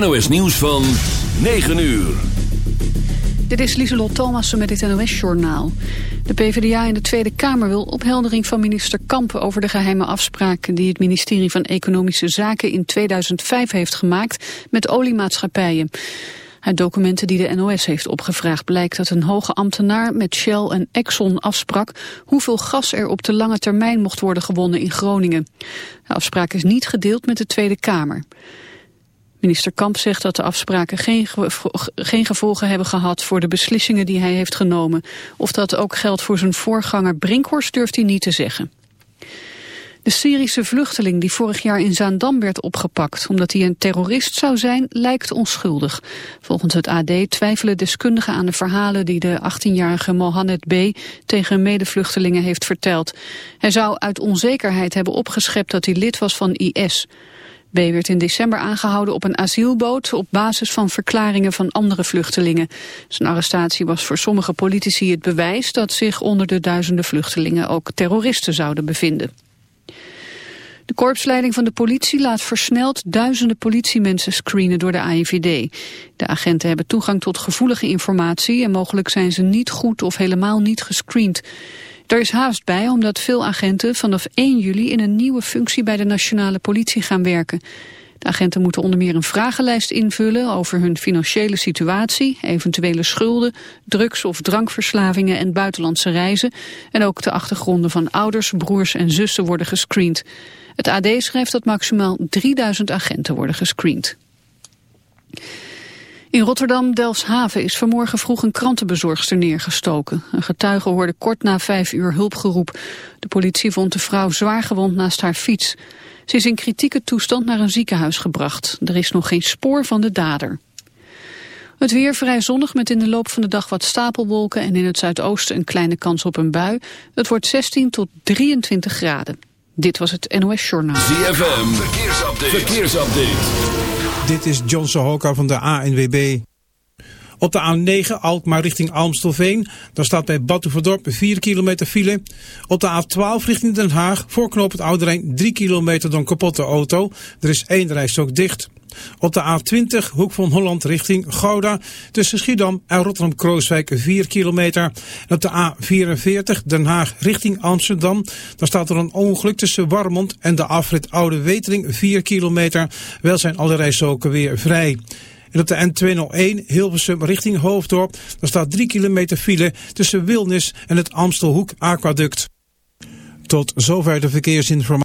NOS Nieuws van 9 uur. Dit is Lieselot Thomassen met het NOS-journaal. De PvdA in de Tweede Kamer wil opheldering van minister Kamp... over de geheime afspraken die het ministerie van Economische Zaken... in 2005 heeft gemaakt met oliemaatschappijen. Uit documenten die de NOS heeft opgevraagd blijkt dat een hoge ambtenaar met Shell en Exxon afsprak hoeveel gas er op de lange termijn mocht worden gewonnen in Groningen. De afspraak is niet gedeeld met de Tweede Kamer. Minister Kamp zegt dat de afspraken geen, geen gevolgen hebben gehad voor de beslissingen die hij heeft genomen. Of dat ook geldt voor zijn voorganger Brinkhorst durft hij niet te zeggen. De Syrische vluchteling die vorig jaar in Zaandam werd opgepakt omdat hij een terrorist zou zijn, lijkt onschuldig. Volgens het AD twijfelen deskundigen aan de verhalen die de 18-jarige Mohamed B. tegen medevluchtelingen heeft verteld. Hij zou uit onzekerheid hebben opgeschept dat hij lid was van IS. B. werd in december aangehouden op een asielboot op basis van verklaringen van andere vluchtelingen. Zijn arrestatie was voor sommige politici het bewijs dat zich onder de duizenden vluchtelingen ook terroristen zouden bevinden. De korpsleiding van de politie laat versneld duizenden politiemensen screenen door de AIVD. De agenten hebben toegang tot gevoelige informatie en mogelijk zijn ze niet goed of helemaal niet gescreend. Er is haast bij omdat veel agenten vanaf 1 juli in een nieuwe functie bij de nationale politie gaan werken. De agenten moeten onder meer een vragenlijst invullen over hun financiële situatie, eventuele schulden, drugs- of drankverslavingen en buitenlandse reizen. En ook de achtergronden van ouders, broers en zussen worden gescreend. Het AD schrijft dat maximaal 3000 agenten worden gescreend. In Rotterdam-Delfshaven is vanmorgen vroeg een krantenbezorgster neergestoken. Een getuige hoorde kort na vijf uur hulpgeroep. De politie vond de vrouw zwaar gewond naast haar fiets. Ze is in kritieke toestand naar een ziekenhuis gebracht. Er is nog geen spoor van de dader. Het weer vrij zonnig met in de loop van de dag wat stapelwolken... en in het zuidoosten een kleine kans op een bui. Het wordt 16 tot 23 graden. Dit was het NOS Journaal. ZFM, verkeersupdate. verkeersupdate. Dit is John Sohoka van de ANWB. Op de A9 Alkmaar richting Almstelveen. Daar staat bij Batuverdorp 4 kilometer file. Op de A12 richting Den Haag. Voor het Oude 3 kilometer een kapotte auto. Er is één rijstok dicht. Op de A20 Hoek van Holland richting Gouda. Tussen Schiedam en Rotterdam-Krooswijk 4 kilometer. En op de A44 Den Haag richting Amsterdam. Daar staat er een ongeluk tussen Warmond en de afrit Oude Wetering 4 kilometer. Wel zijn alle rijstroken weer vrij. En op de N201 Hilversum richting Hoofddorp, daar staat 3 kilometer file tussen Wilnis en het Amstelhoek Aquaduct. Tot zover de verkeersinformatie.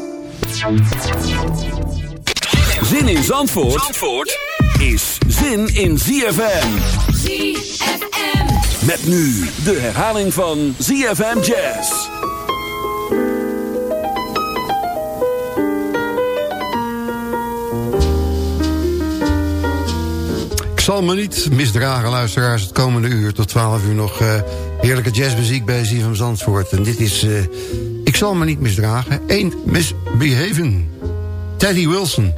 Zin in Zandvoort, Zandvoort is zin in ZFM. ZFM. Met nu de herhaling van ZFM Jazz. Ik zal me niet misdragen, luisteraars. Het komende uur tot 12 uur nog uh, heerlijke jazzmuziek bij ZFM Zandvoort. En dit is... Uh, ik zal me niet misdragen. Ain't misbehaven. Teddy Wilson.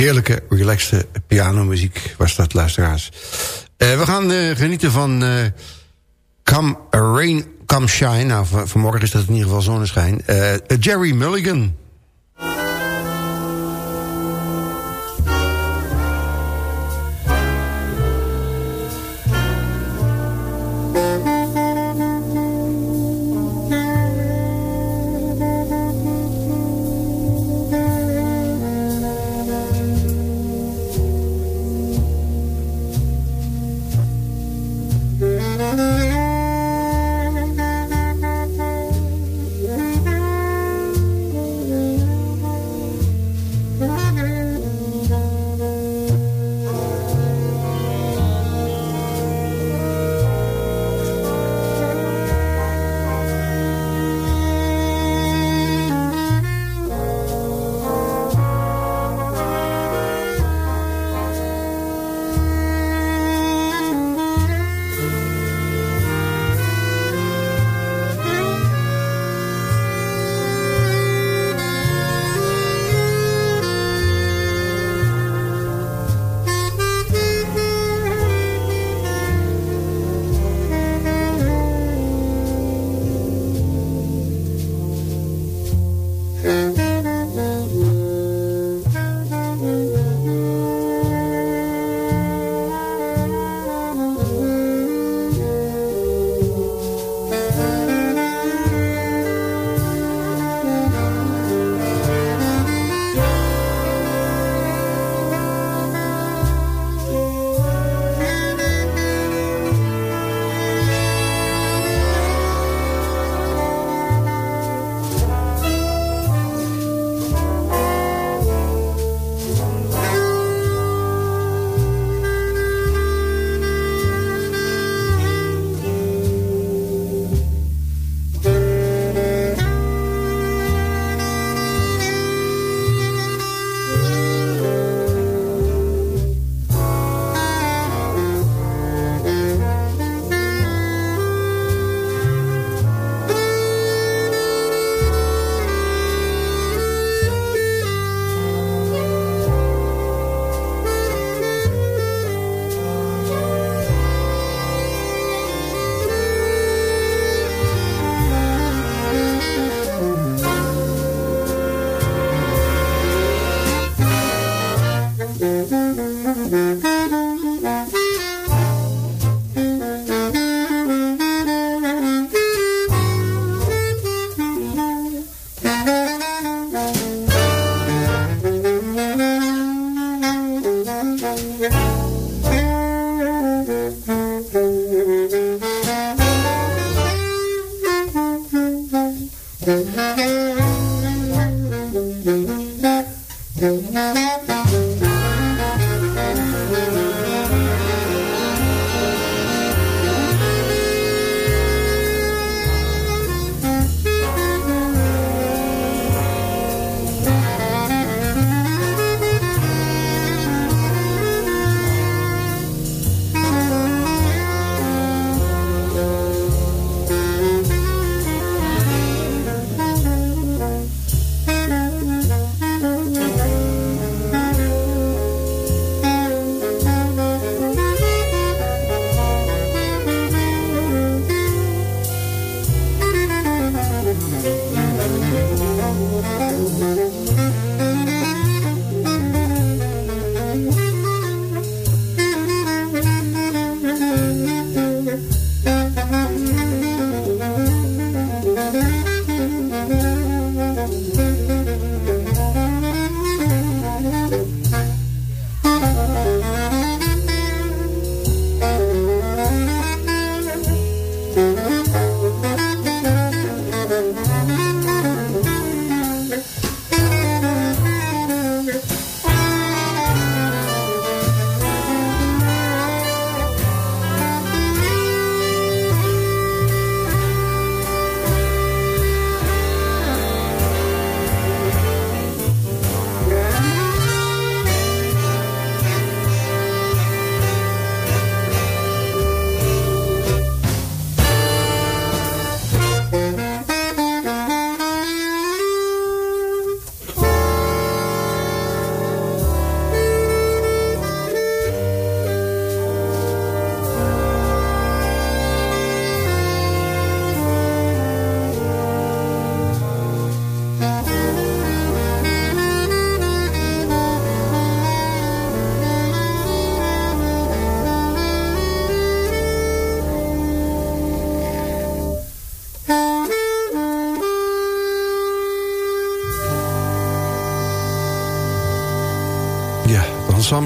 Heerlijke, relaxte pianomuziek was dat, luisteraars. Uh, we gaan uh, genieten van uh, Come Rain, Come Shine. Nou, vanmorgen is dat in ieder geval zonneschijn. Jerry Mulligan.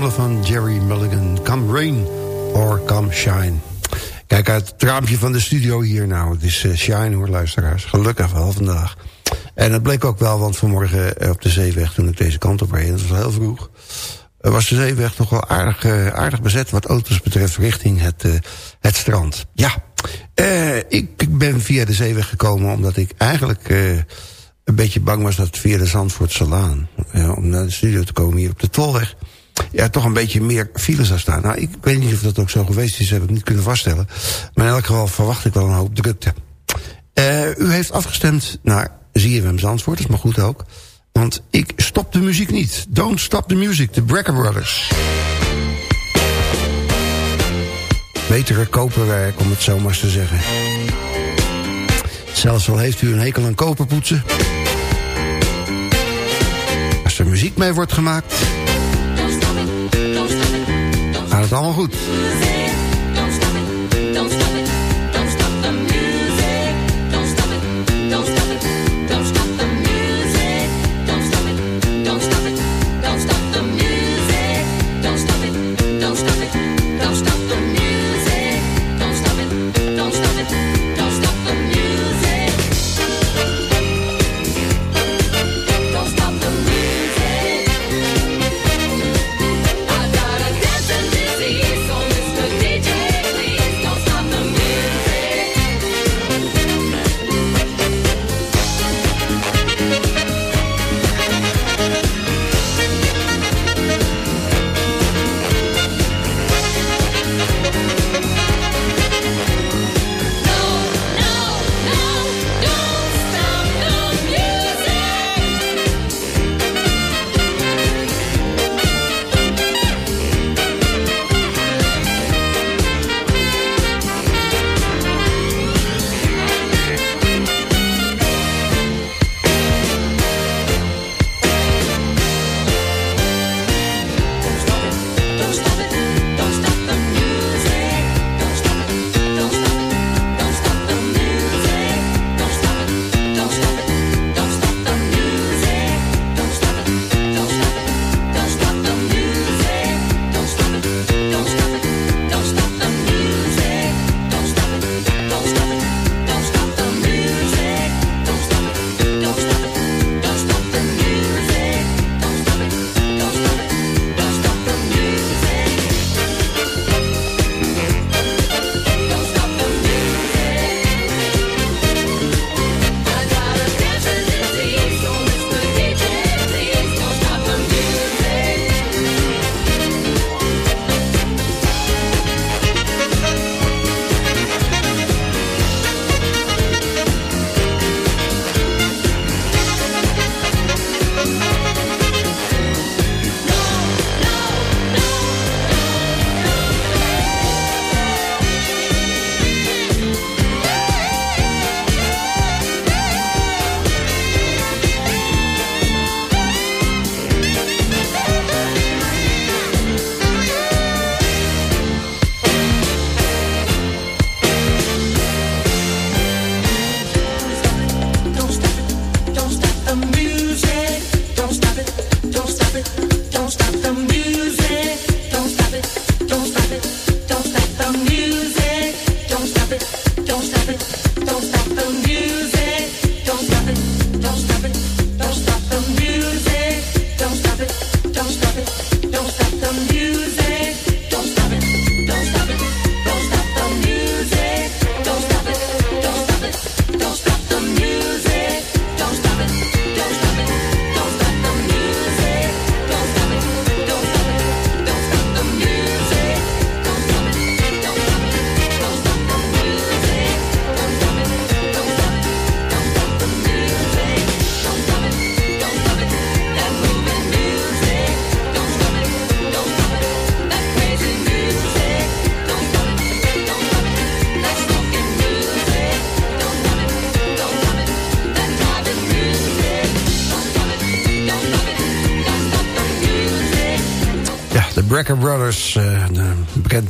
Van Jerry Mulligan. Come rain or come shine. Kijk uit het raampje van de studio hier nou. Het is uh, shine hoor, luisteraars. Gelukkig wel vandaag. En dat bleek ook wel, want vanmorgen eh, op de zeeweg... toen ik deze kant op reed, dat was heel vroeg... Eh, was de zeeweg toch wel aardig, aardig bezet... wat auto's betreft richting het, het strand. Ja, ik, ben via de zeeweg gekomen... omdat ik eigenlijk een beetje bang was dat via de Zandvoortse Laan... om naar de studio te komen hier op de Tolweg ja, toch een beetje meer files zou staan. Nou, ik weet niet of dat ook zo geweest is, heb ik niet kunnen vaststellen. Maar in elk geval verwacht ik wel een hoop drukte. Uh, u heeft afgestemd naar ZFM Zandvoort, dat is maar goed ook. Want ik stop de muziek niet. Don't stop the music, de Brecker Brothers. Betere koperwerk, om het zo maar te zeggen. Zelfs al heeft u een hekel aan koperpoetsen. Als er muziek mee wordt gemaakt gaat het allemaal goed.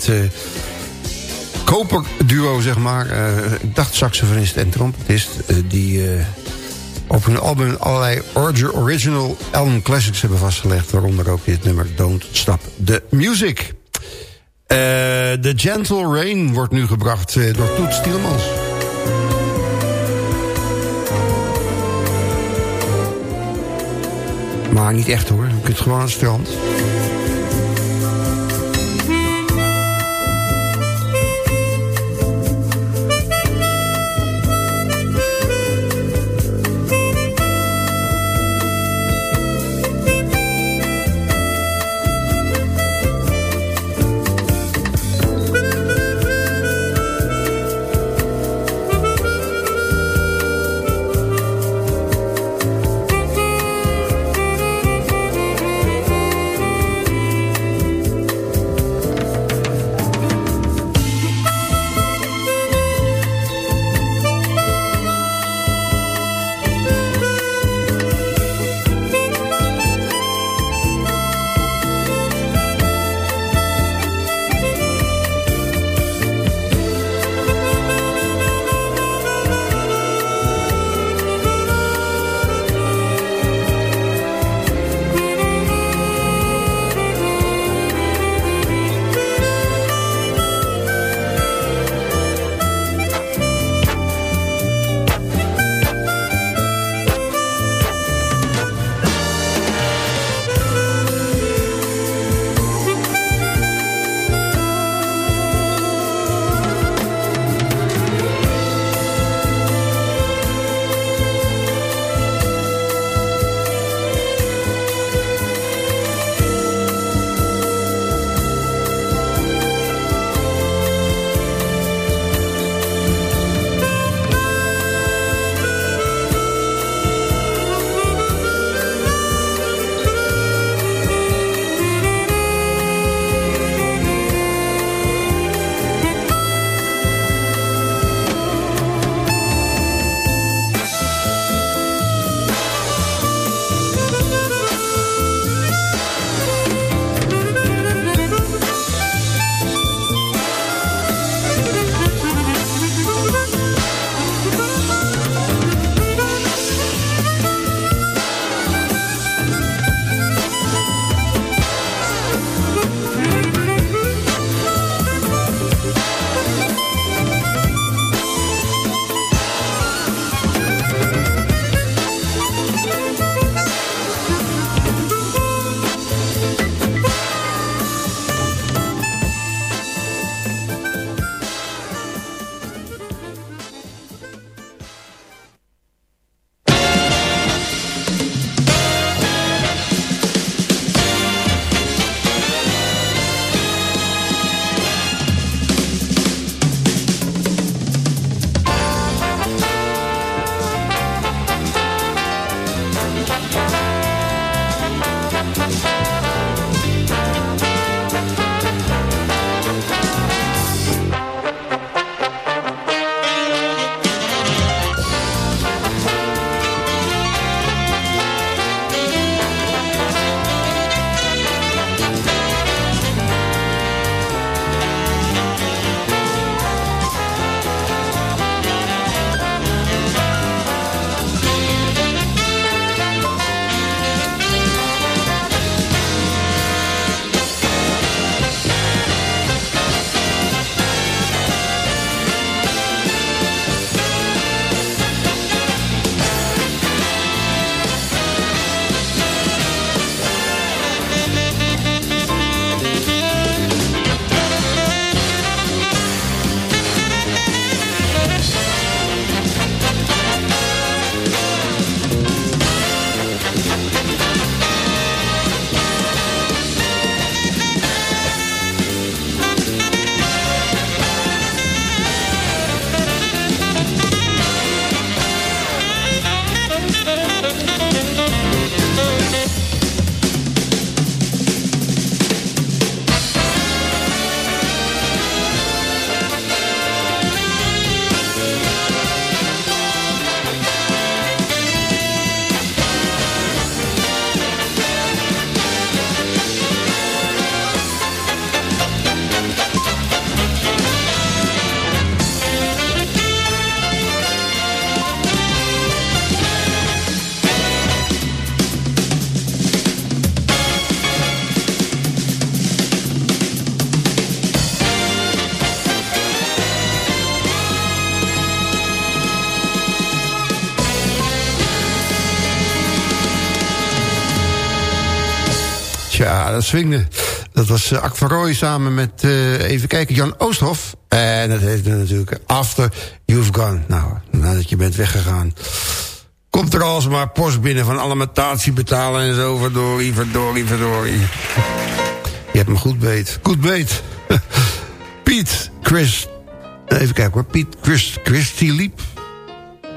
Uh, koperduo, zeg maar. Uh, ik dacht saxofonist en trompetist, die op hun album allerlei original album classics hebben vastgelegd. Waaronder ook dit nummer Don't Stop the Music. The Gentle Rain wordt nu gebracht door Toet Stielmans. Maar niet echt hoor, je kunt gewoon aan het strand. Swingde. Dat was uh, samen met, uh, even kijken, Jan Oosthof. En dat heette natuurlijk After You've Gone. Nou, nadat je bent weggegaan. Komt er alsmaar post binnen van alimentatie betalen en zo. Verdorie, verdorie, verdorie. Je hebt me goed beet. Goed beet. Piet, Chris... Even kijken hoor. Piet, Chris, Christy Liep.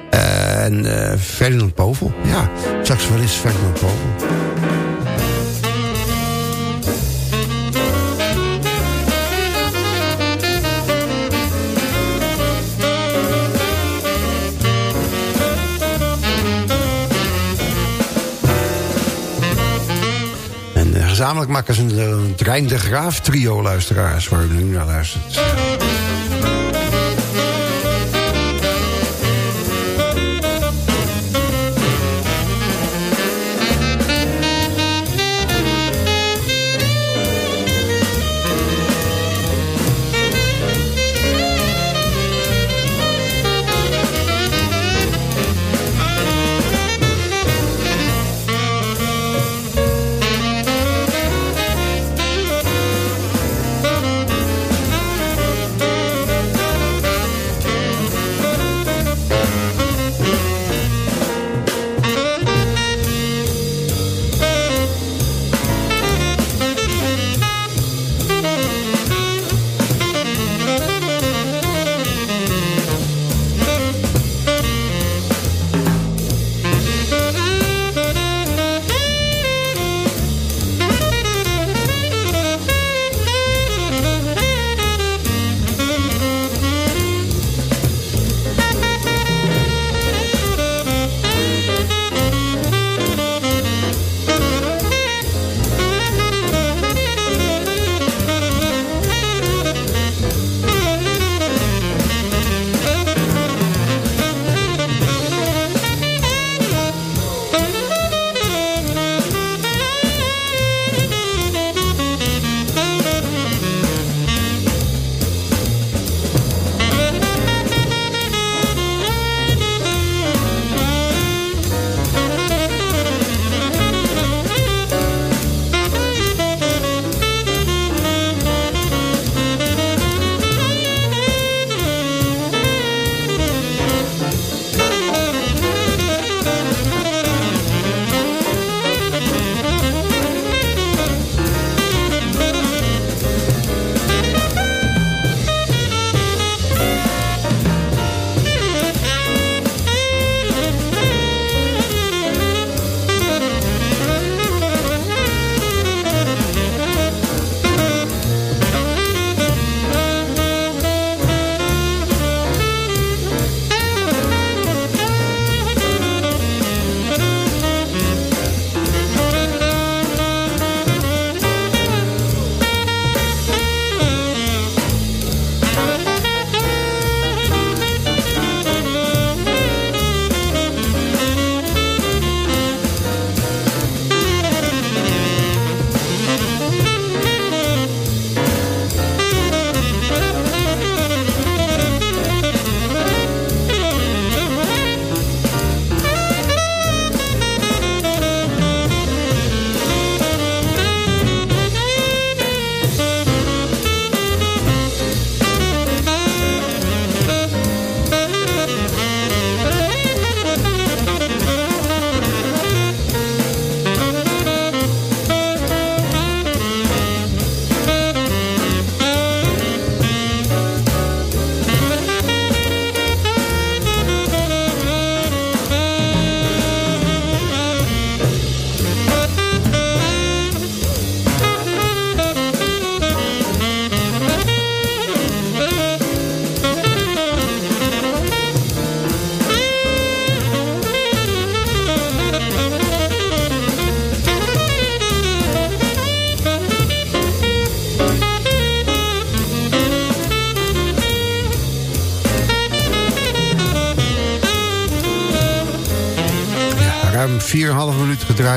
En uh, Ferdinand Povel. Ja, saxofonist Ferdinand Povel. Gezamenlijk maken ze een, een Trein de Graaf trio luisteraars... waar u nu naar luistert.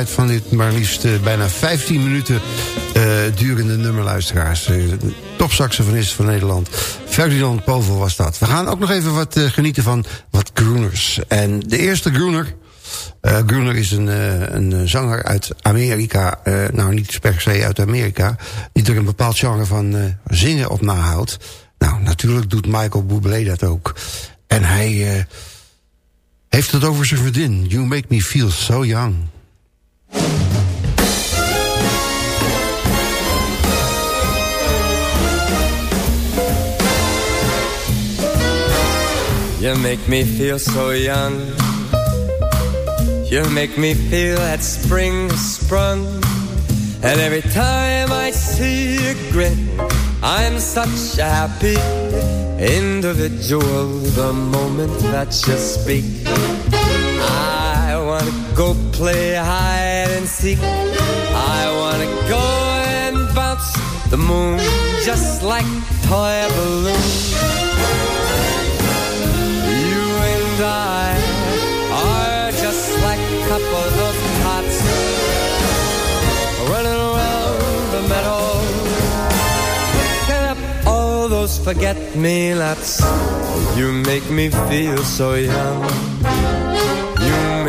Van dit maar liefst uh, bijna 15 minuten uh, durende nummerluisteraars. Uh, topsaxofonist van Nederland. Ferdinand Povel was dat. We gaan ook nog even wat genieten van wat groeners. En de eerste groener Gruner is een, een zanger uit Amerika. Nou, niet per se uit Amerika. Die er een bepaald genre van zingen op nahoudt. Nou, natuurlijk doet Michael Bublé dat ook. En hij heeft het over zijn vriendin. You make me feel so young. You make me feel so young. You make me feel that spring has sprung. And every time I see you grin, I'm such a happy individual. The moment that you speak, I wanna go play and I wanna go and bounce the moon just like toy balloon. You and I are just like a couple of tots running around the meadow, picking up all those forget-me-nots. You make me feel so young.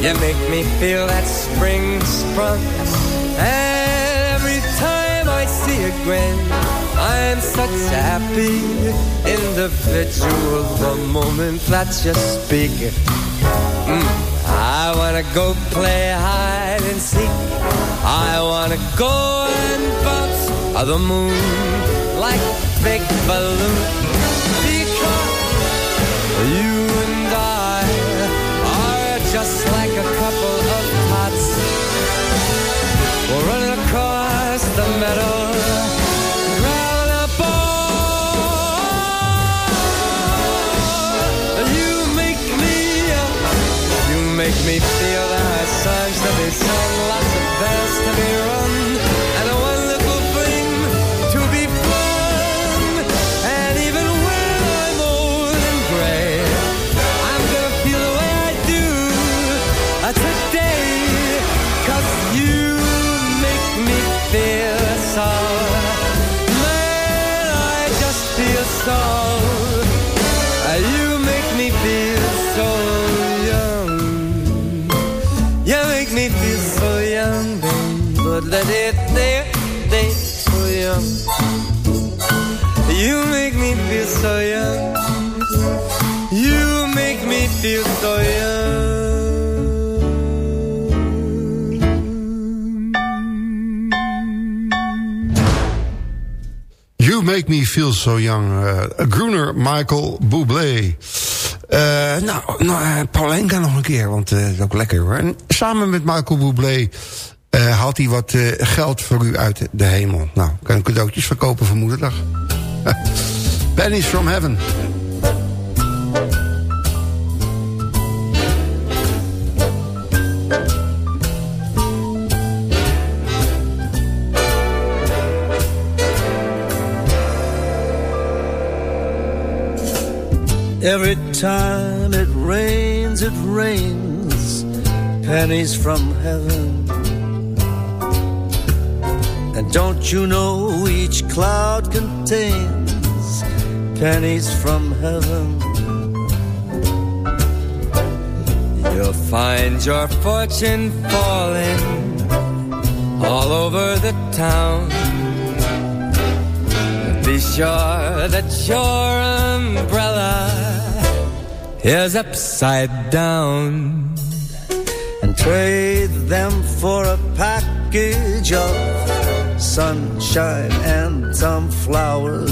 You make me feel that spring sprung. And every time I see a grin, I'm such a happy individual. The moment that you speak. Mm. I wanna go play hide and seek. I wanna go and bounce on the moon like a big balloon. Because you make me feel feel so young. Uh, Groener Michael Bublé. Uh, nou, nou uh, Paulenka nog een keer, want dat is ook lekker hoor. En samen met Michael Bublé haalt hij wat geld voor u uit de hemel. Nou, kan cadeautjes verkopen voor moederdag. Pennies from heaven. Time it rains, it rains pennies from heaven. And don't you know each cloud contains pennies from heaven? You'll find your fortune falling all over the town. Be sure that your umbrella is upside down. And trade them for a package of sunshine and some flowers.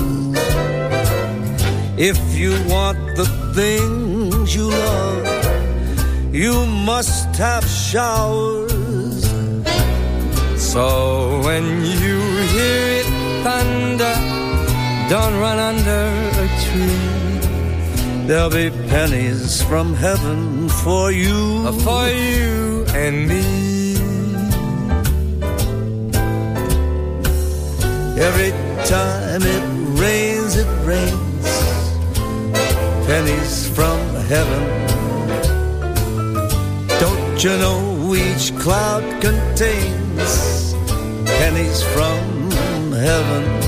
If you want the things you love, you must have showers. So when you hear it thunder, don't run under a tree. There'll be pennies from heaven for you. Uh, for you and me. Every time it rains, it rains pennies from heaven. Don't you know each cloud contains pennies from heaven?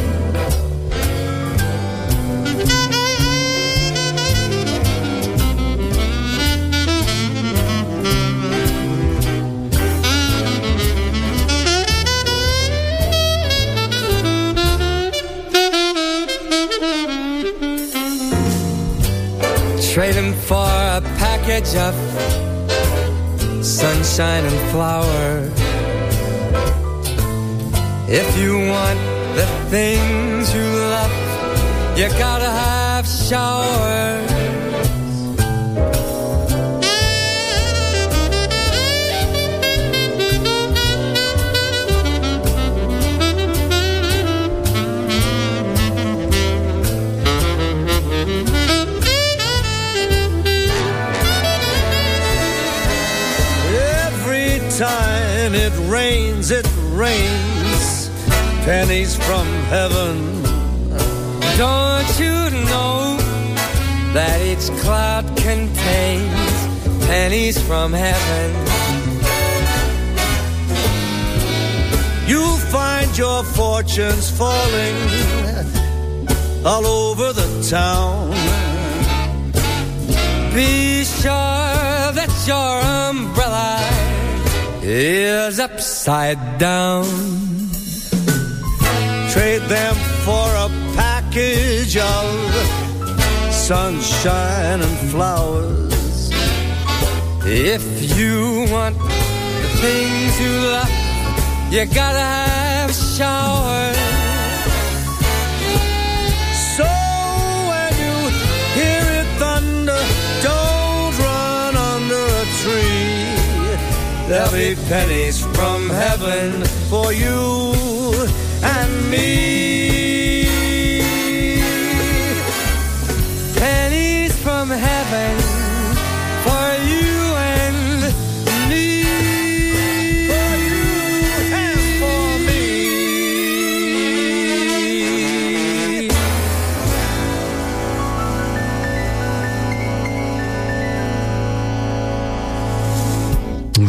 Trading for a package of sunshine and flowers. If you want the things you love, you gotta have showers. Time it rains, it rains pennies from heaven. Don't you know that each cloud contains pennies from heaven? You'll find your fortunes falling all over the town. Be sure that your umbrella is upside down. Trade them for a package of sunshine and flowers. If you want the things you love, you gotta have showers. There'll be pennies from heaven for you and me. Pennies from heaven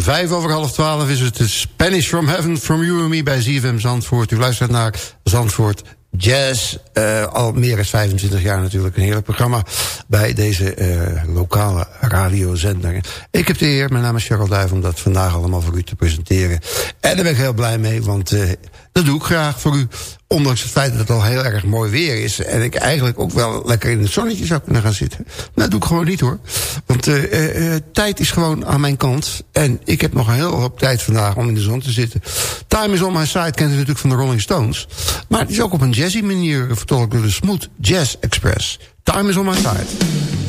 Vijf over half twaalf is het de Spanish from Heaven from You and Me bij ZFM Zandvoort. U luistert naar Zandvoort Jazz. eh, al meer dan 25 jaar natuurlijk. Een heerlijk programma bij deze eh, lokale radiozender. Ik heb de eer, mijn naam is Cheryl Duijf... om dat vandaag allemaal voor u te presenteren. En daar ben ik heel blij mee, want eh, dat doe ik graag voor u. Ondanks het feit dat het al heel erg mooi weer is... en ik eigenlijk ook wel lekker in het zonnetje zou kunnen gaan zitten. Nou, dat doe ik gewoon niet hoor. Want eh, eh, tijd is gewoon aan mijn kant. En ik heb nog een heel hoop tijd vandaag om in de zon te zitten. Time is on my side kent u natuurlijk van de Rolling Stones. Maar het is ook op een jazzy manier vertolkt door de Smooth Jazz Express. Time is on my side.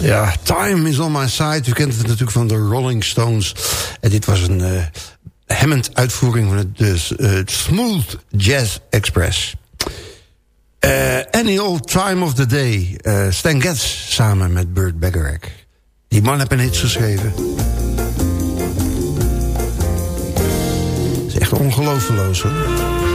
Ja, Time is on my side. U kent het natuurlijk van de Rolling Stones. En dit was een uh, Hammond-uitvoering van het dus, uh, Smooth Jazz Express. Uh, Any Old Time of the Day. Stan Getz samen met Burt Bacharach. Die man heeft een hit geschreven. Het is echt ongelooflijk hoor.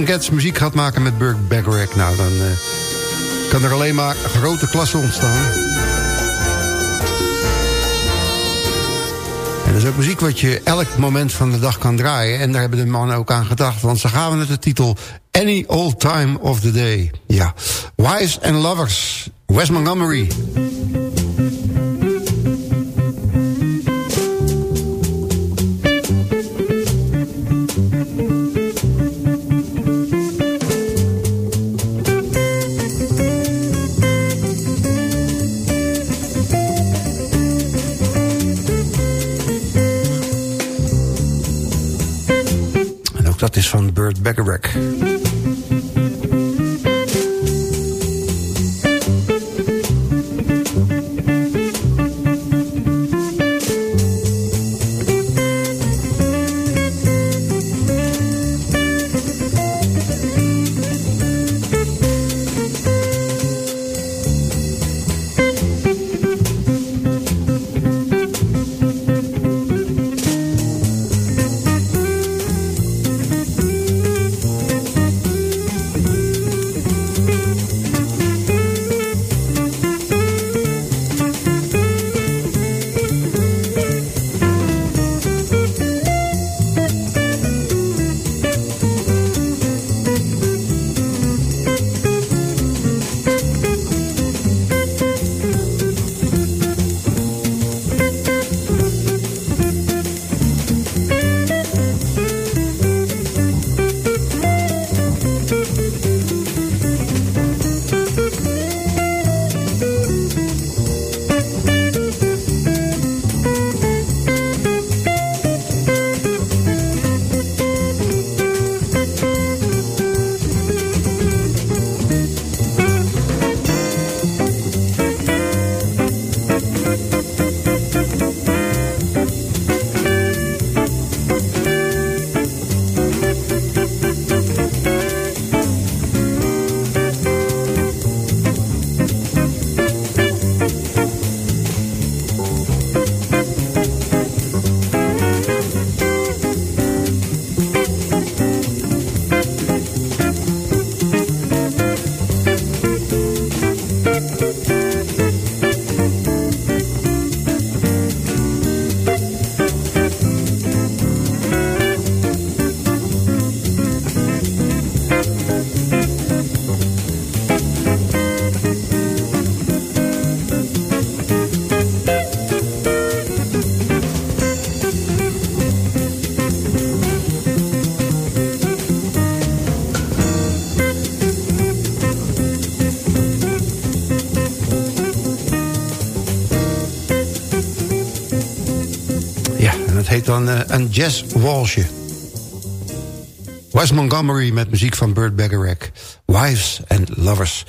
Stan Getz muziek gaat maken met Burke Bacharach... nou, dan uh, kan er alleen maar grote klasse ontstaan. En dat is ook muziek wat je elk moment van de dag kan draaien. En daar hebben de mannen ook aan gedacht. Want ze gaven het de titel Any Old Time of the Day. Ja. Wives and Lovers. Wes Montgomery. Is van Burt Bacharach. Dan uh, een jazz walsje. Wes Montgomery met muziek van Burt Bacharach. Wives and Lovers.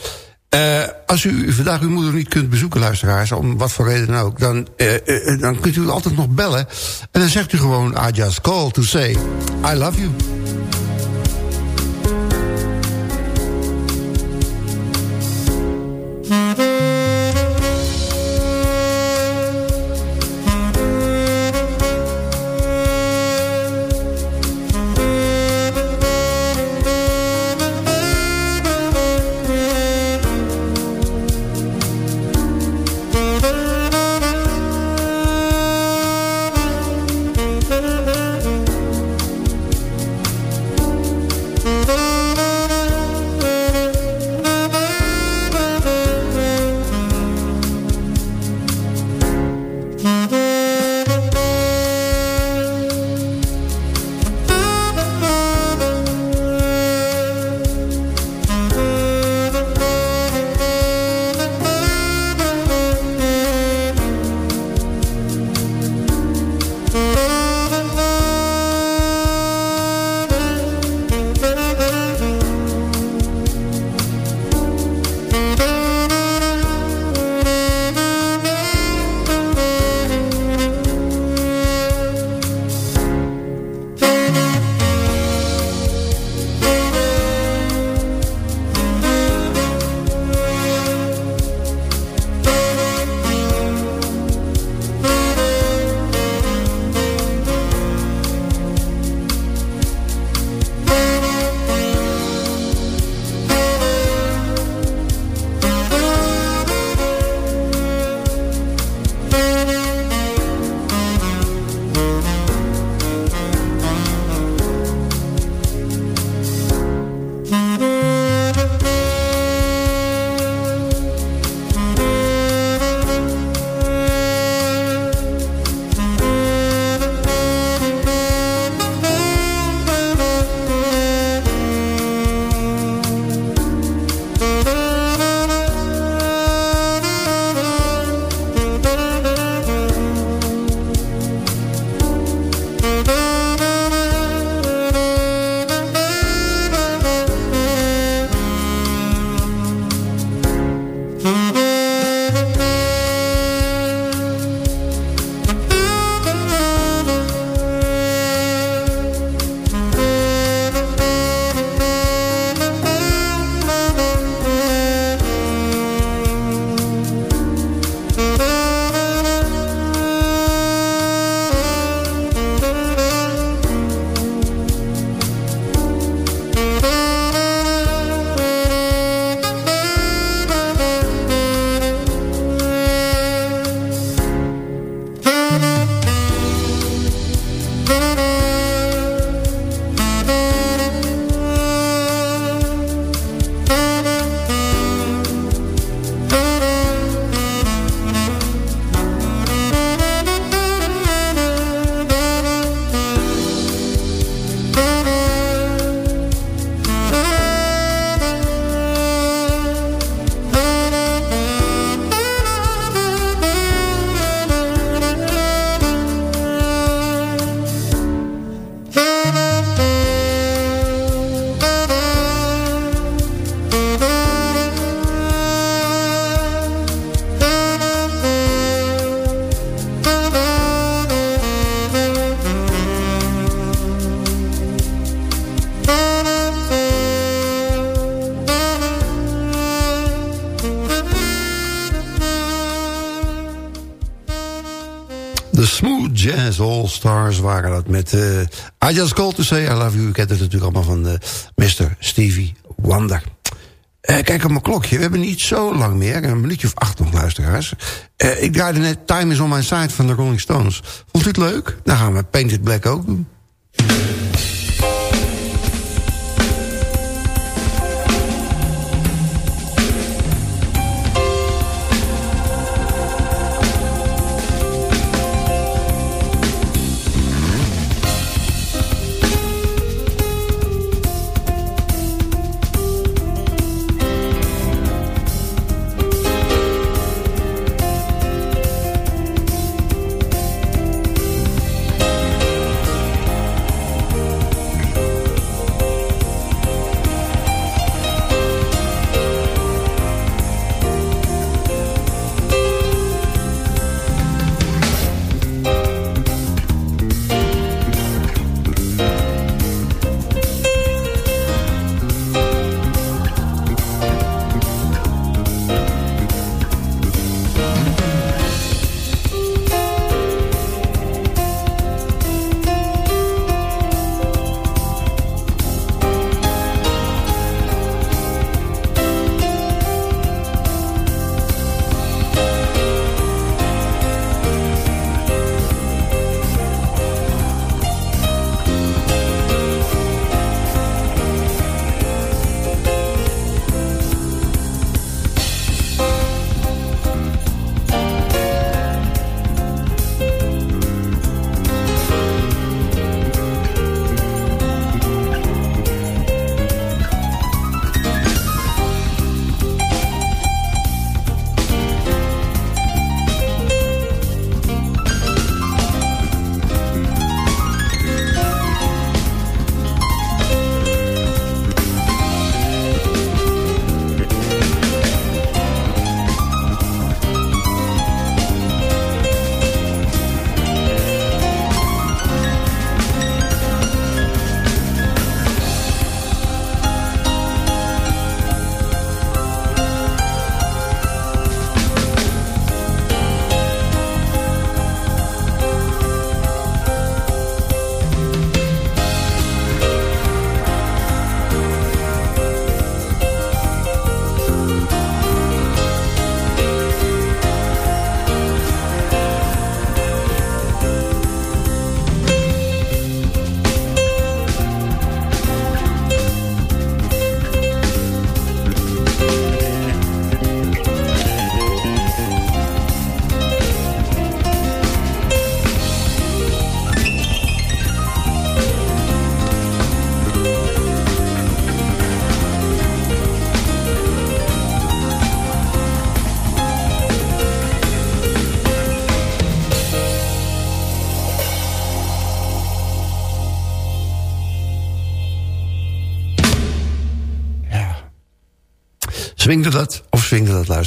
Uh, als u vandaag uw moeder niet kunt bezoeken, luisteraars... om wat voor reden dan ook... dan, uh, dan kunt u altijd nog bellen. En dan zegt u gewoon... I just call to say I love you. Waren dat met... Uh, I Just Called To Say I Love You. U kent het natuurlijk allemaal van uh, Mr. Stevie Wonder. Uh, kijk op mijn klokje, we hebben niet zo lang meer. Een minuutje of acht nog, luisteraars. Ik draaide net Time Is On My Side van de Rolling Stones. Vond u het leuk? Dan gaan we Painted Black ook doen.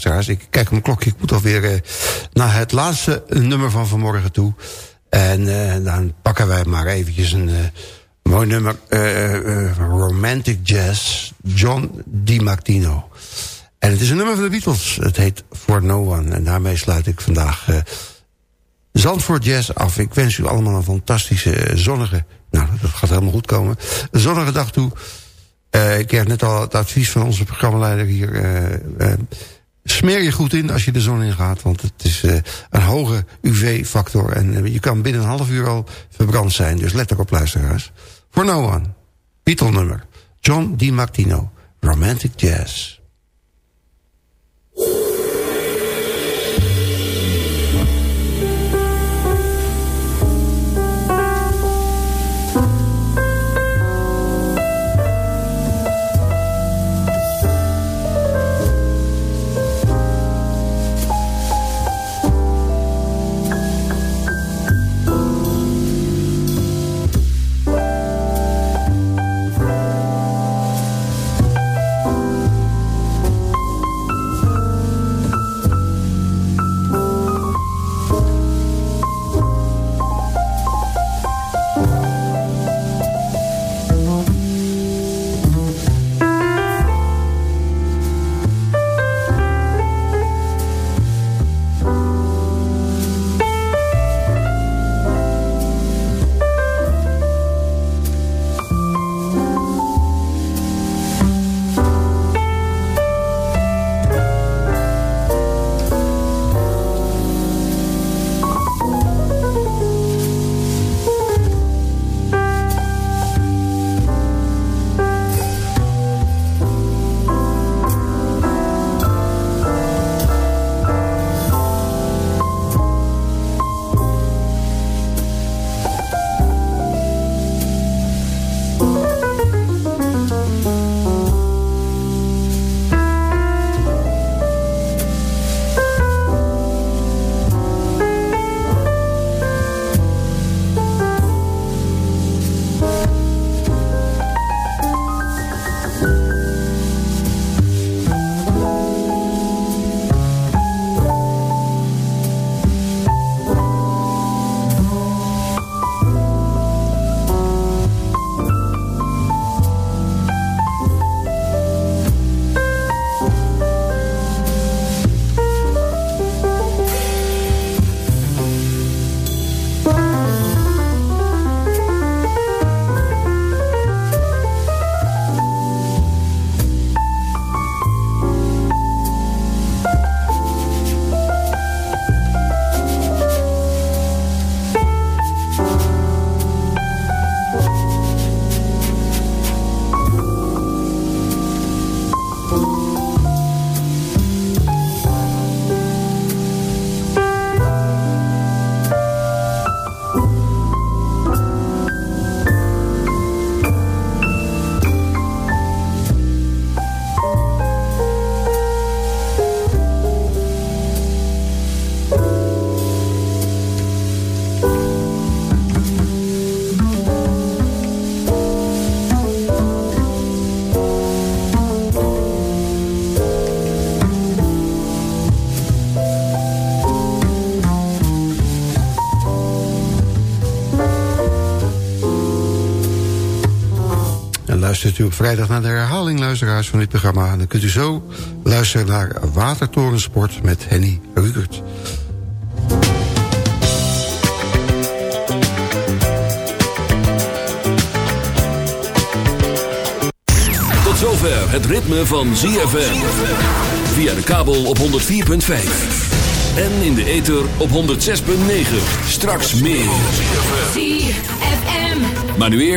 Ik kijk op mijn klokje, ik moet alweer uh, naar het laatste nummer van vanmorgen toe. En uh, dan pakken wij maar eventjes een uh, mooi nummer. Romantic Jazz, John DiMartino. En het is een nummer van de Beatles. Het heet For No One. En daarmee sluit ik vandaag Zandvoort Jazz af. Ik wens u allemaal een fantastische, zonnige... Nou, dat gaat helemaal goed komen. Zonnige dag toe. Uh, ik heb net al het advies van onze programmaleider hier. Uh, uh, smeer je goed in als je de zon in gaat. Want het is een hoge UV-factor. En je kan binnen een half uur al verbrand zijn. Dus let erop luisteraars. For No One. Beatle nummer. John DiMartino. Romantic Jazz. Op vrijdag naar de herhaling, luisteraars van dit programma. En dan kunt u zo luisteren naar Watertorensport met Henny Rukert. Tot zover het ritme van ZFM. Via de kabel op 104.5. En in de ether op 106.9. Straks meer. ZFM. Maar nu eerst.